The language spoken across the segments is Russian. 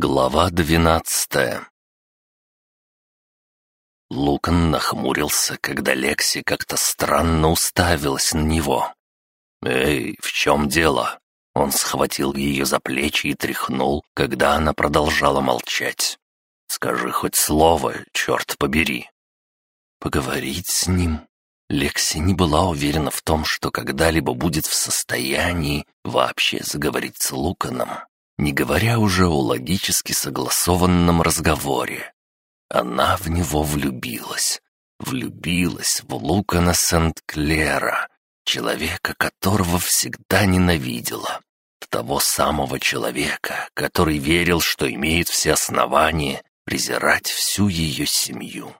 Глава двенадцатая Лукан нахмурился, когда Лекси как-то странно уставилась на него. «Эй, в чем дело?» Он схватил ее за плечи и тряхнул, когда она продолжала молчать. «Скажи хоть слово, черт побери». Поговорить с ним? Лекси не была уверена в том, что когда-либо будет в состоянии вообще заговорить с Луканом не говоря уже о логически согласованном разговоре. Она в него влюбилась. Влюбилась в Лукана Сент-Клера, человека, которого всегда ненавидела. В того самого человека, который верил, что имеет все основания презирать всю ее семью.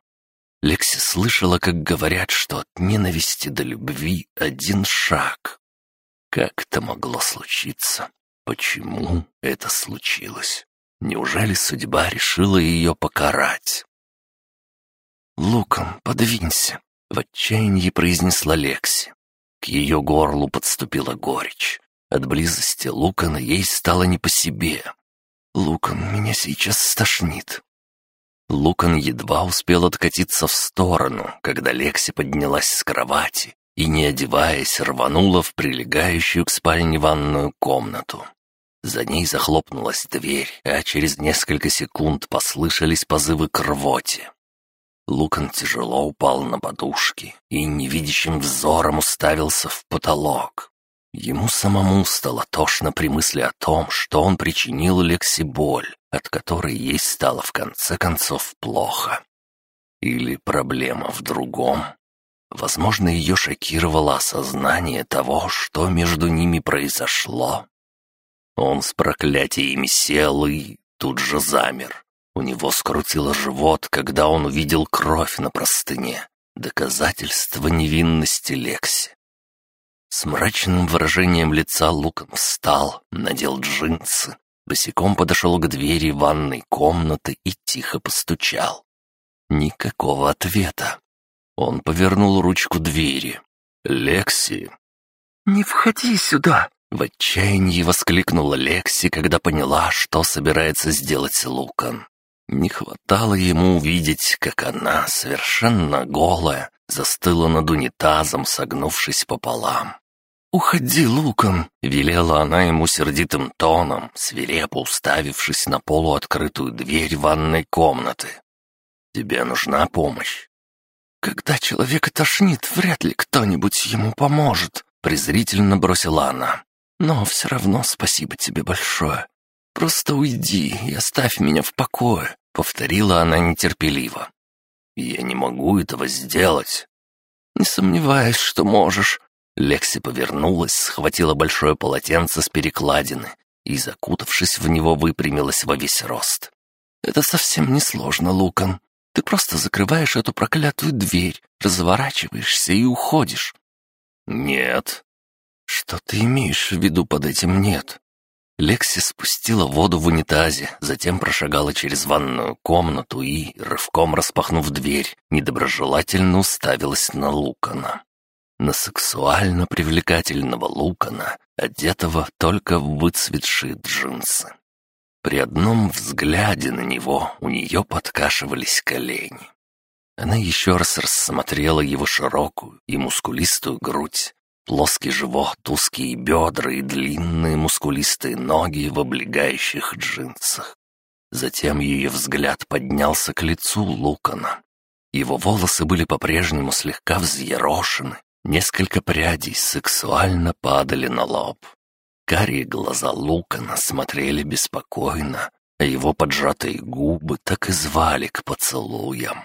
Лекси слышала, как говорят, что от ненависти до любви один шаг. Как это могло случиться? Почему это случилось? Неужели судьба решила ее покарать? «Луком, подвинься!» — в отчаянии произнесла Лекси. К ее горлу подступила горечь. От близости Лукана ей стало не по себе. «Лукан, меня сейчас стошнит!» Лукан едва успел откатиться в сторону, когда Лекси поднялась с кровати и, не одеваясь, рванула в прилегающую к спальне ванную комнату. За ней захлопнулась дверь, а через несколько секунд послышались позывы к рвоте. Лукан тяжело упал на подушки и невидящим взором уставился в потолок. Ему самому стало тошно при мысли о том, что он причинил Лекси боль, от которой ей стало в конце концов плохо. Или проблема в другом. Возможно, ее шокировало осознание того, что между ними произошло, он с проклятиями сел и тут же замер. У него скрутило живот, когда он увидел кровь на простыне. Доказательство невинности Лекси. С мрачным выражением лица Лукан встал, надел джинсы, босиком подошел к двери ванной комнаты и тихо постучал. Никакого ответа. Он повернул ручку двери. «Лекси!» «Не входи сюда!» В отчаянии воскликнула Лекси, когда поняла, что собирается сделать Лукан. Не хватало ему увидеть, как она, совершенно голая, застыла над унитазом, согнувшись пополам. «Уходи, Лукан!» — велела она ему сердитым тоном, свирепо уставившись на полуоткрытую дверь ванной комнаты. «Тебе нужна помощь?» «Когда человека тошнит, вряд ли кто-нибудь ему поможет», — презрительно бросила она. Но все равно спасибо тебе большое. Просто уйди и оставь меня в покое», — повторила она нетерпеливо. «Я не могу этого сделать». «Не сомневаюсь, что можешь». Лекси повернулась, схватила большое полотенце с перекладины и, закутавшись в него, выпрямилась во весь рост. «Это совсем не сложно, Лукан. Ты просто закрываешь эту проклятую дверь, разворачиваешься и уходишь». «Нет», «Что ты имеешь в виду под этим «нет»?» Лекси спустила воду в унитазе, затем прошагала через ванную комнату и, рывком распахнув дверь, недоброжелательно уставилась на Лукана. На сексуально привлекательного Лукана, одетого только в выцветшие джинсы. При одном взгляде на него у нее подкашивались колени. Она еще раз рассмотрела его широкую и мускулистую грудь, Плоский живот, узкие бедра и длинные мускулистые ноги в облегающих джинсах. Затем ее взгляд поднялся к лицу Лукана. Его волосы были по-прежнему слегка взъерошены, несколько прядей сексуально падали на лоб. Карие глаза Лукана смотрели беспокойно, а его поджатые губы так и звали к поцелуям.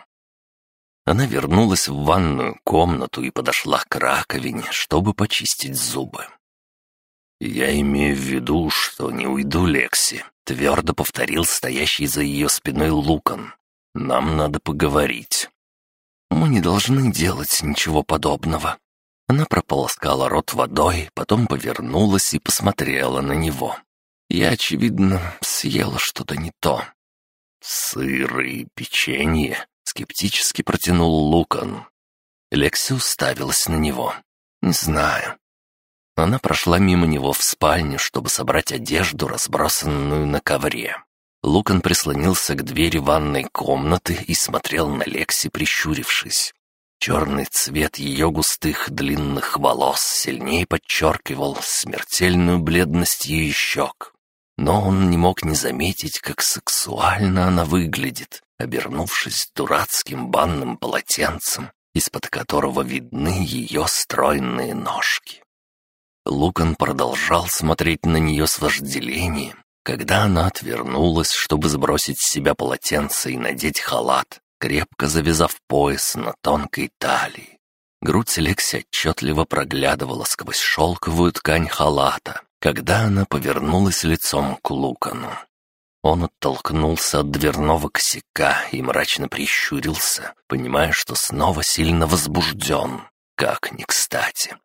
Она вернулась в ванную комнату и подошла к раковине, чтобы почистить зубы. «Я имею в виду, что не уйду, Лекси», — твердо повторил стоящий за ее спиной Лукан. «Нам надо поговорить». «Мы не должны делать ничего подобного». Она прополоскала рот водой, потом повернулась и посмотрела на него. Я, очевидно, съела что-то не то. «Сыр и печенье», Скептически протянул Лукан. Лекси уставилась на него. «Не знаю». Она прошла мимо него в спальню, чтобы собрать одежду, разбросанную на ковре. Лукан прислонился к двери ванной комнаты и смотрел на Лекси, прищурившись. Черный цвет ее густых длинных волос сильнее подчеркивал смертельную бледность ее щек. Но он не мог не заметить, как сексуально она выглядит, обернувшись дурацким банным полотенцем, из-под которого видны ее стройные ножки. Лукан продолжал смотреть на нее с вожделением, когда она отвернулась, чтобы сбросить с себя полотенце и надеть халат, крепко завязав пояс на тонкой талии. Грудь Лекси отчетливо проглядывала сквозь шелковую ткань халата, когда она повернулась лицом к Лукану. Он оттолкнулся от дверного косяка и мрачно прищурился, понимая, что снова сильно возбужден. Как ни кстати.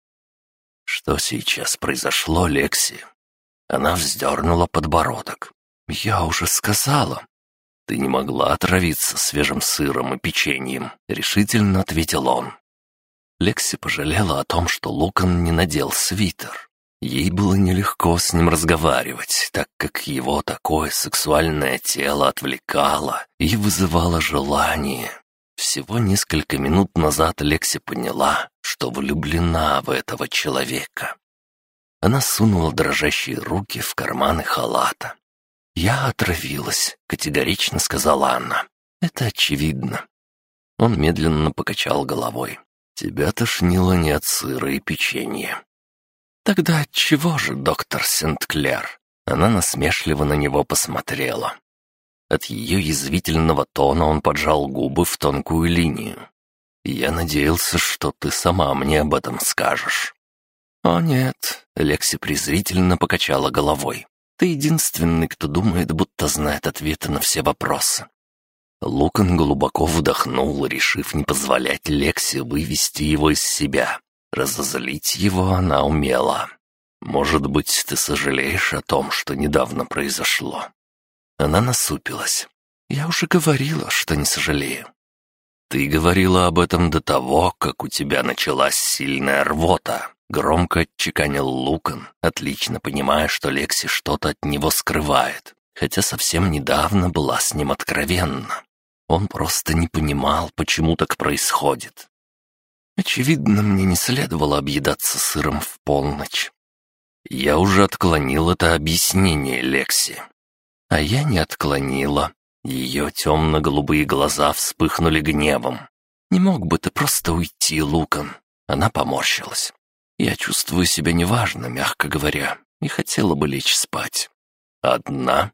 «Что сейчас произошло, Лекси?» Она вздернула подбородок. «Я уже сказала». «Ты не могла отравиться свежим сыром и печеньем», — решительно ответил он. Лекси пожалела о том, что Лукан не надел свитер. Ей было нелегко с ним разговаривать, так как его такое сексуальное тело отвлекало и вызывало желание. Всего несколько минут назад Лекси поняла, что влюблена в этого человека. Она сунула дрожащие руки в карманы халата. «Я отравилась», — категорично сказала она. «Это очевидно». Он медленно покачал головой. «Тебя тошнило не от сыра и печенья». «Тогда чего же, доктор Сент-Клер?» Она насмешливо на него посмотрела. От ее язвительного тона он поджал губы в тонкую линию. «Я надеялся, что ты сама мне об этом скажешь». «О нет», — Лекси презрительно покачала головой. «Ты единственный, кто думает, будто знает ответы на все вопросы». Лукан глубоко вдохнул, решив не позволять Лекси вывести его из себя. Разозлить его она умела. «Может быть, ты сожалеешь о том, что недавно произошло?» Она насупилась. «Я уже говорила, что не сожалею». «Ты говорила об этом до того, как у тебя началась сильная рвота», — громко отчеканил Лукан, отлично понимая, что Лекси что-то от него скрывает, хотя совсем недавно была с ним откровенна. Он просто не понимал, почему так происходит. Очевидно, мне не следовало объедаться сыром в полночь. Я уже отклонил это объяснение Лекси. А я не отклонила. Ее темно-голубые глаза вспыхнули гневом. «Не мог бы ты просто уйти, Лукан?» Она поморщилась. «Я чувствую себя неважно, мягко говоря, и хотела бы лечь спать». «Одна?»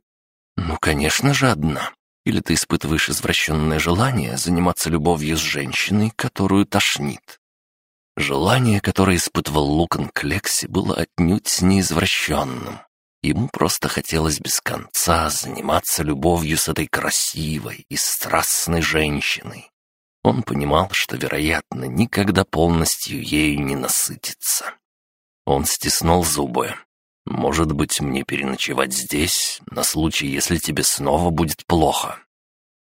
«Ну, конечно же, одна. Или ты испытываешь извращенное желание заниматься любовью с женщиной, которую тошнит?» Желание, которое испытывал Лукан к Лекси, было отнюдь не извращенным. Ему просто хотелось без конца заниматься любовью с этой красивой и страстной женщиной. Он понимал, что, вероятно, никогда полностью ею не насытится. Он стиснул зубы. «Может быть, мне переночевать здесь, на случай, если тебе снова будет плохо?»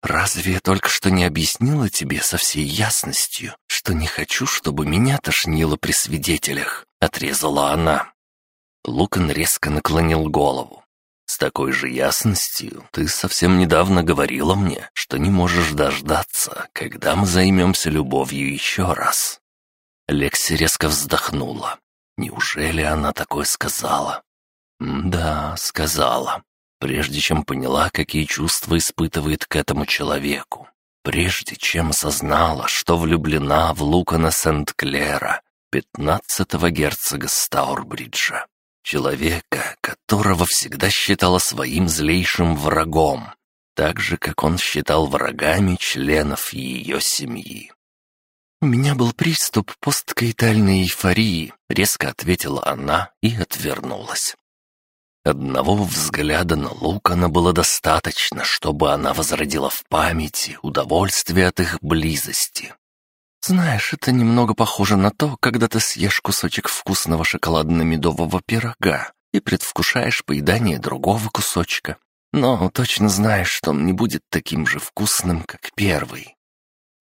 «Разве я только что не объяснила тебе со всей ясностью, что не хочу, чтобы меня тошнило при свидетелях?» — отрезала она. Лукан резко наклонил голову. «С такой же ясностью ты совсем недавно говорила мне, что не можешь дождаться, когда мы займемся любовью еще раз». Лекси резко вздохнула. Неужели она такое сказала? «Да, сказала. Прежде чем поняла, какие чувства испытывает к этому человеку. Прежде чем осознала, что влюблена в Лукана Сент-Клера, пятнадцатого герцога Стаурбриджа человека, которого всегда считала своим злейшим врагом, так же, как он считал врагами членов ее семьи. «У меня был приступ посткаитальной эйфории», — резко ответила она и отвернулась. Одного взгляда на Лукана было достаточно, чтобы она возродила в памяти удовольствие от их близости. Знаешь, это немного похоже на то, когда ты съешь кусочек вкусного шоколадно-медового пирога и предвкушаешь поедание другого кусочка. Но точно знаешь, что он не будет таким же вкусным, как первый.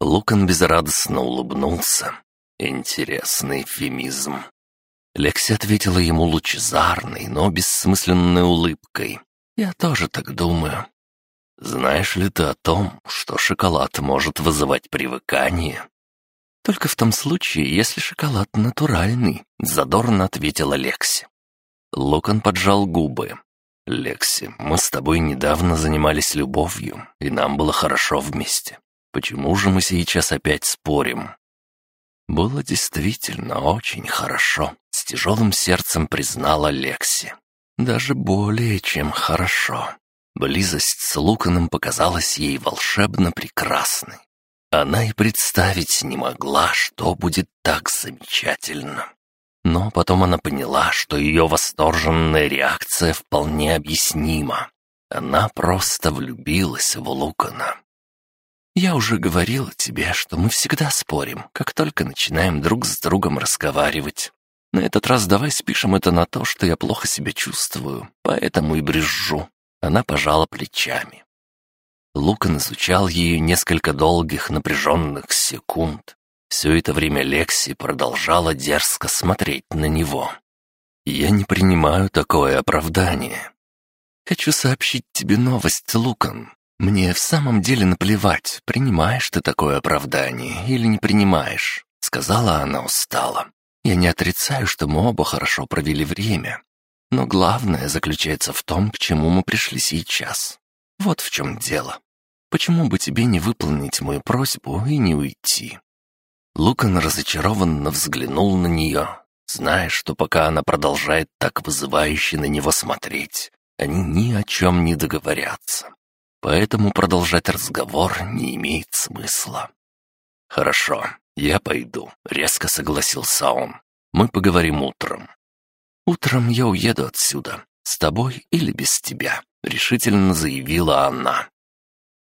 Лукан безрадостно улыбнулся. Интересный эвфемизм. Лекси ответила ему лучезарной, но бессмысленной улыбкой. «Я тоже так думаю. Знаешь ли ты о том, что шоколад может вызывать привыкание?» «Только в том случае, если шоколад натуральный», — задорно ответила Лекси. Локон поджал губы. «Лекси, мы с тобой недавно занимались любовью, и нам было хорошо вместе. Почему же мы сейчас опять спорим?» «Было действительно очень хорошо», — с тяжелым сердцем признала Лекси. «Даже более чем хорошо». Близость с Луканом показалась ей волшебно прекрасной. Она и представить не могла, что будет так замечательно. Но потом она поняла, что ее восторженная реакция вполне объяснима. Она просто влюбилась в Лукана. «Я уже говорила тебе, что мы всегда спорим, как только начинаем друг с другом разговаривать. На этот раз давай спишем это на то, что я плохо себя чувствую, поэтому и брежу». Она пожала плечами. Лукан изучал ее несколько долгих напряженных секунд. Все это время Лекси продолжала дерзко смотреть на него. «Я не принимаю такое оправдание. Хочу сообщить тебе новость, Лукан. Мне в самом деле наплевать, принимаешь ты такое оправдание или не принимаешь», — сказала она устало. «Я не отрицаю, что мы оба хорошо провели время. Но главное заключается в том, к чему мы пришли сейчас. Вот в чем дело. Почему бы тебе не выполнить мою просьбу и не уйти?» Лукан разочарованно взглянул на нее, зная, что пока она продолжает так вызывающе на него смотреть, они ни о чем не договорятся. Поэтому продолжать разговор не имеет смысла. «Хорошо, я пойду», — резко согласился он. «Мы поговорим утром». «Утром я уеду отсюда, с тобой или без тебя», — решительно заявила она.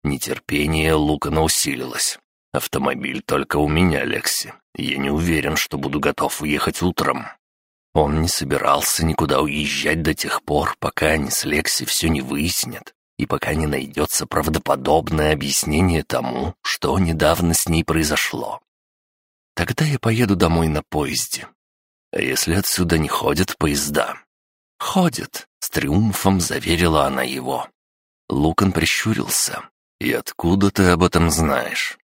Нетерпение Лукана усилилось. «Автомобиль только у меня, Лекси. Я не уверен, что буду готов уехать утром». Он не собирался никуда уезжать до тех пор, пока они с Лекси все не выяснят, и пока не найдется правдоподобное объяснение тому, что недавно с ней произошло. Тогда я поеду домой на поезде. А если отсюда не ходят поезда? Ходят, с триумфом заверила она его. Лукан прищурился. «И откуда ты об этом знаешь?»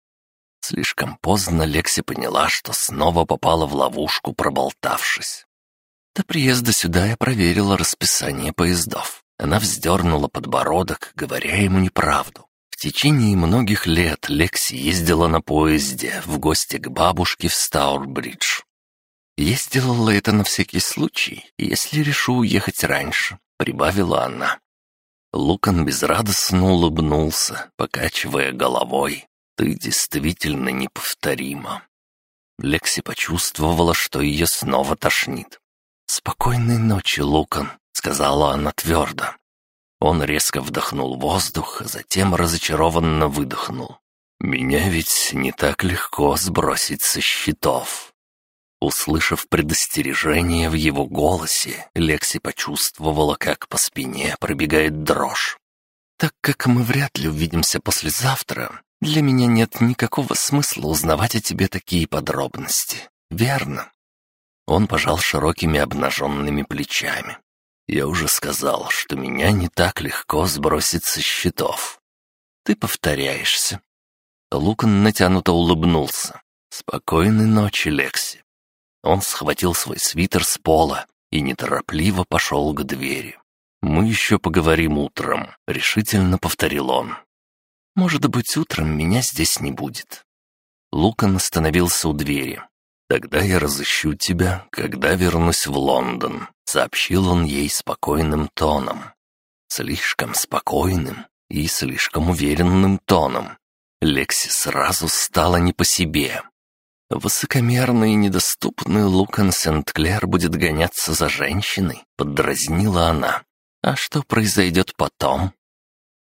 Слишком поздно Лекси поняла, что снова попала в ловушку, проболтавшись. До приезда сюда я проверила расписание поездов. Она вздернула подбородок, говоря ему неправду. В течение многих лет Лекси ездила на поезде в гости к бабушке в Стаурбридж. Я сделала это на всякий случай, если решу уехать раньше, прибавила она. Лукан безрадостно улыбнулся, покачивая головой. «Ты действительно неповторима». Лекси почувствовала, что ее снова тошнит. «Спокойной ночи, Лукан», — сказала она твердо. Он резко вдохнул воздух, а затем разочарованно выдохнул. «Меня ведь не так легко сбросить со счетов». Услышав предостережение в его голосе, Лекси почувствовала, как по спине пробегает дрожь. «Так как мы вряд ли увидимся послезавтра, для меня нет никакого смысла узнавать о тебе такие подробности. Верно?» Он пожал широкими обнаженными плечами. «Я уже сказал, что меня не так легко сбросить со счетов. Ты повторяешься». Лукан натянуто улыбнулся. «Спокойной ночи, Лекси. Он схватил свой свитер с пола и неторопливо пошел к двери. «Мы еще поговорим утром», — решительно повторил он. «Может быть, утром меня здесь не будет». Лукан остановился у двери. «Тогда я разыщу тебя, когда вернусь в Лондон», — сообщил он ей спокойным тоном. Слишком спокойным и слишком уверенным тоном. Лекси сразу стало не по себе. Высокомерный и недоступный Лукан Сент-Клер будет гоняться за женщиной, поддразнила она. А что произойдет потом?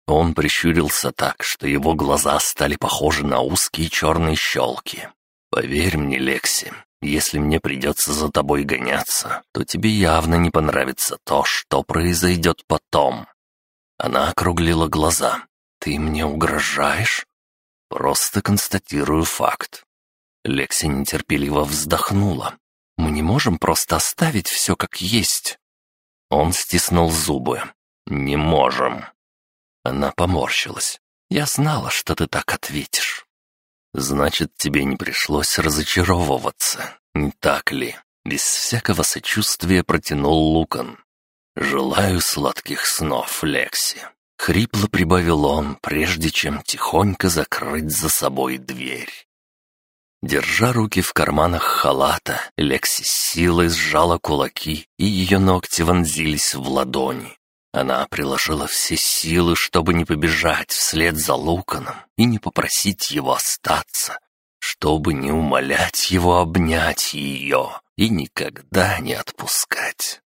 Он прищурился так, что его глаза стали похожи на узкие черные щелки. «Поверь мне, Лекси, если мне придется за тобой гоняться, то тебе явно не понравится то, что произойдет потом». Она округлила глаза. «Ты мне угрожаешь?» «Просто констатирую факт. Лекси нетерпеливо вздохнула. «Мы не можем просто оставить все как есть». Он стиснул зубы. «Не можем». Она поморщилась. «Я знала, что ты так ответишь». «Значит, тебе не пришлось разочаровываться, не так ли?» Без всякого сочувствия протянул Лукан. «Желаю сладких снов, Лекси». Хрипло прибавил он, прежде чем тихонько закрыть за собой дверь. Держа руки в карманах халата, Лекси силой сжала кулаки, и ее ногти вонзились в ладони. Она приложила все силы, чтобы не побежать вслед за Луканом и не попросить его остаться, чтобы не умолять его обнять ее и никогда не отпускать.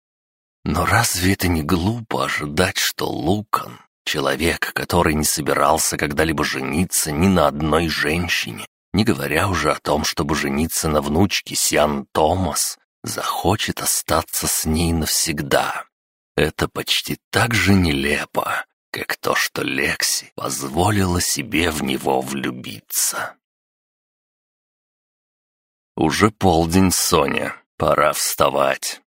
Но разве это не глупо ожидать, что Лукан, человек, который не собирался когда-либо жениться ни на одной женщине, не говоря уже о том, чтобы жениться на внучке Сиан Томас, захочет остаться с ней навсегда. Это почти так же нелепо, как то, что Лекси позволила себе в него влюбиться. Уже полдень, Соня, пора вставать.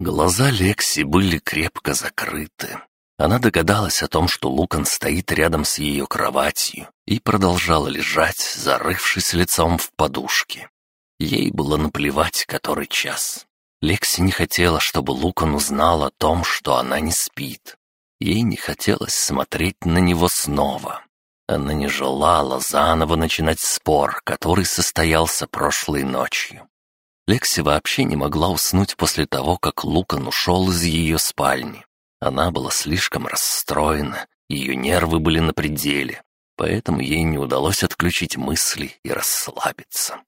Глаза Лекси были крепко закрыты, она догадалась о том, что Лукан стоит рядом с ее кроватью и продолжала лежать, зарывшись лицом в подушке. Ей было наплевать, который час. Лекси не хотела, чтобы Лукан узнал о том, что она не спит. Ей не хотелось смотреть на него снова. Она не желала заново начинать спор, который состоялся прошлой ночью. Лекси вообще не могла уснуть после того, как Лукан ушел из ее спальни. Она была слишком расстроена, ее нервы были на пределе, поэтому ей не удалось отключить мысли и расслабиться.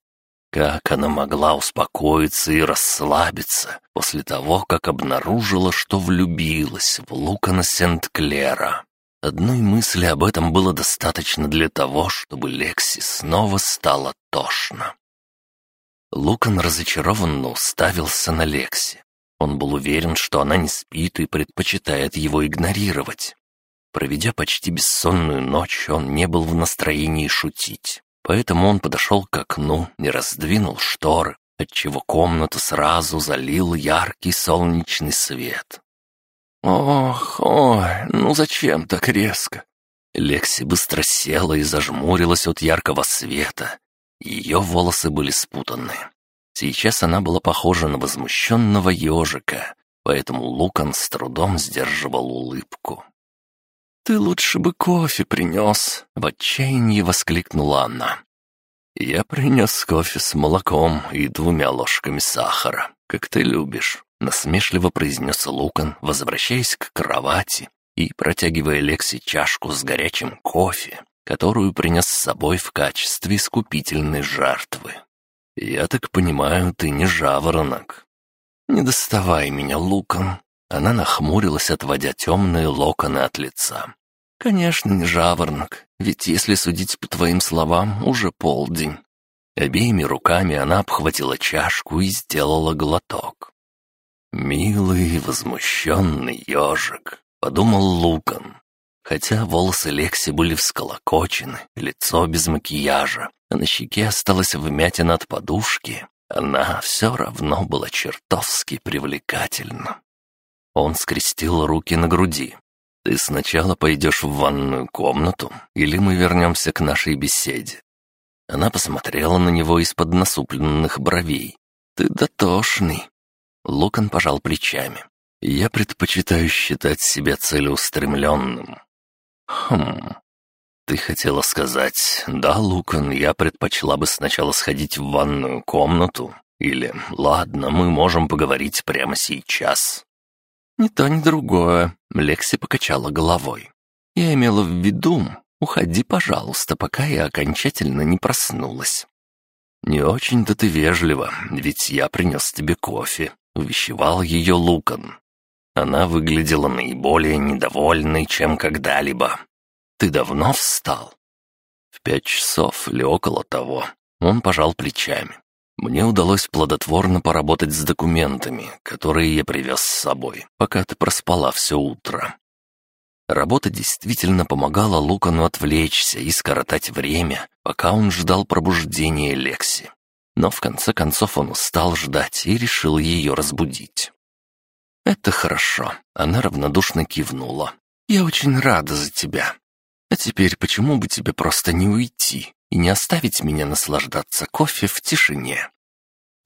Как она могла успокоиться и расслабиться после того, как обнаружила, что влюбилась в Лукана Сент-Клера? Одной мысли об этом было достаточно для того, чтобы Лекси снова стало тошно. Лукан разочарованно уставился на Лекси. Он был уверен, что она не спит и предпочитает его игнорировать. Проведя почти бессонную ночь, он не был в настроении шутить. Поэтому он подошел к окну и раздвинул шторы, отчего комнату сразу залил яркий солнечный свет. «Ох, ой, ну зачем так резко?» Лекси быстро села и зажмурилась от яркого света. Ее волосы были спутаны. Сейчас она была похожа на возмущенного ежика, поэтому Лукан с трудом сдерживал улыбку. «Ты лучше бы кофе принес!» — в отчаянии воскликнула она. «Я принес кофе с молоком и двумя ложками сахара, как ты любишь», — насмешливо произнес Лукан, возвращаясь к кровати и протягивая Лекси чашку с горячим кофе, которую принес с собой в качестве искупительной жертвы. «Я так понимаю, ты не жаворонок». «Не доставай меня луком». Она нахмурилась, отводя темные локоны от лица. «Конечно, не жаворонок, ведь если судить по твоим словам, уже полдень». Обеими руками она обхватила чашку и сделала глоток. «Милый возмущенный ежик», — подумал Лукан. Хотя волосы Лекси были всколокочены, лицо без макияжа, а на щеке осталась вмятина от подушки, она все равно была чертовски привлекательна. Он скрестил руки на груди. «Ты сначала пойдешь в ванную комнату, или мы вернемся к нашей беседе?» Она посмотрела на него из-под насупленных бровей. «Ты дотошный». Лукан пожал плечами. «Я предпочитаю считать себя целеустремленным». «Хм, «Ты хотела сказать, да, Лукан, я предпочла бы сначала сходить в ванную комнату, или, ладно, мы можем поговорить прямо сейчас». «Ни то, ни другое», — Лекси покачала головой. «Я имела в виду, уходи, пожалуйста, пока я окончательно не проснулась». «Не очень-то ты вежлива, ведь я принес тебе кофе», — увещевал ее Лукан. Она выглядела наиболее недовольной, чем когда-либо. Ты давно встал?» «В пять часов или около того». Он пожал плечами. «Мне удалось плодотворно поработать с документами, которые я привез с собой, пока ты проспала все утро». Работа действительно помогала Лукану отвлечься и скоротать время, пока он ждал пробуждения Лекси. Но в конце концов он устал ждать и решил ее разбудить. «Это хорошо», — она равнодушно кивнула. «Я очень рада за тебя. А теперь почему бы тебе просто не уйти и не оставить меня наслаждаться кофе в тишине?»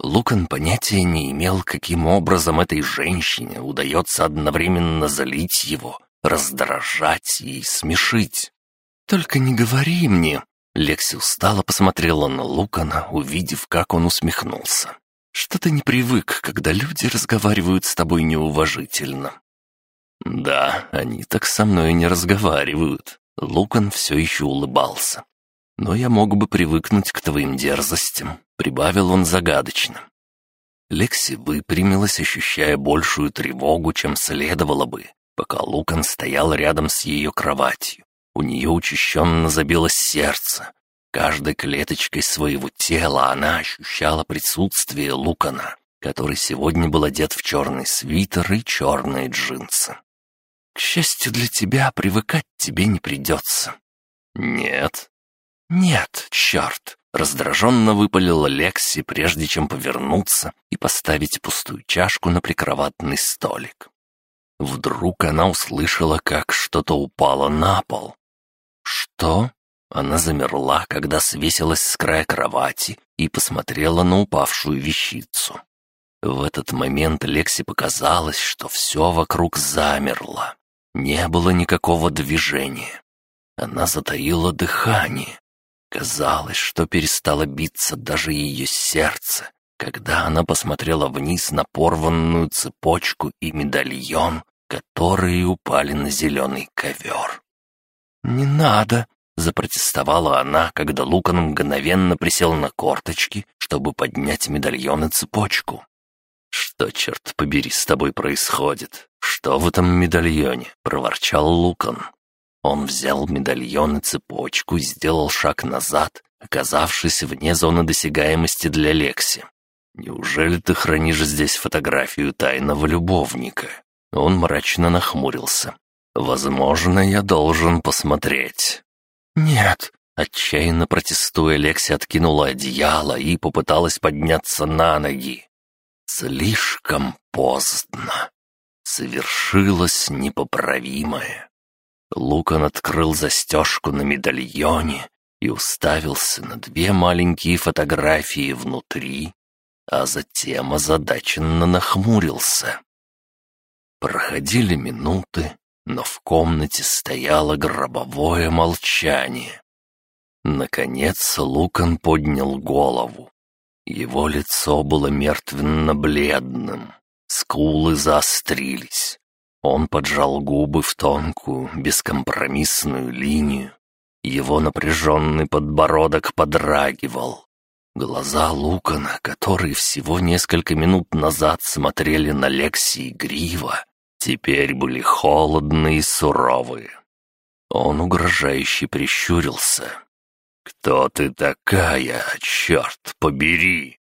Лукан понятия не имел, каким образом этой женщине удается одновременно залить его, раздражать и смешить. «Только не говори мне!» Лекси устало посмотрела на Лукана, увидев, как он усмехнулся. «Что ты не привык, когда люди разговаривают с тобой неуважительно?» «Да, они так со мной не разговаривают». Лукан все еще улыбался. «Но я мог бы привыкнуть к твоим дерзостям», — прибавил он загадочно. Лекси выпрямилась, ощущая большую тревогу, чем следовало бы, пока Лукан стоял рядом с ее кроватью. У нее учащенно забилось сердце. Каждой клеточкой своего тела она ощущала присутствие Лукана, который сегодня был одет в черный свитер и черные джинсы. «К счастью для тебя, привыкать тебе не придется». «Нет». «Нет, черт!» — раздраженно выпалила Лекси, прежде чем повернуться и поставить пустую чашку на прикроватный столик. Вдруг она услышала, как что-то упало на пол. «Что?» Она замерла, когда свесилась с края кровати и посмотрела на упавшую вещицу. В этот момент Лекси показалось, что все вокруг замерло. Не было никакого движения. Она затаила дыхание. Казалось, что перестало биться даже ее сердце, когда она посмотрела вниз на порванную цепочку и медальон, которые упали на зеленый ковер. «Не надо!» — запротестовала она, когда Лукан мгновенно присел на корточки, чтобы поднять медальон и цепочку. «Что, черт побери, с тобой происходит? Что в этом медальоне?» — проворчал Лукан. Он взял медальон и цепочку и сделал шаг назад, оказавшись вне зоны досягаемости для Лекси. «Неужели ты хранишь здесь фотографию тайного любовника?» Он мрачно нахмурился. «Возможно, я должен посмотреть». «Нет», — отчаянно протестуя, Лекси откинула одеяло и попыталась подняться на ноги. Слишком поздно. Совершилось непоправимое. Лукан открыл застежку на медальоне и уставился на две маленькие фотографии внутри, а затем озадаченно нахмурился. Проходили минуты, но в комнате стояло гробовое молчание. Наконец Лукан поднял голову. Его лицо было мертвенно-бледным, скулы заострились. Он поджал губы в тонкую, бескомпромиссную линию. Его напряженный подбородок подрагивал. Глаза Лукана, которые всего несколько минут назад смотрели на Лекси игриво, теперь были холодные и суровые. Он угрожающе прищурился. «Кто ты такая, черт побери?»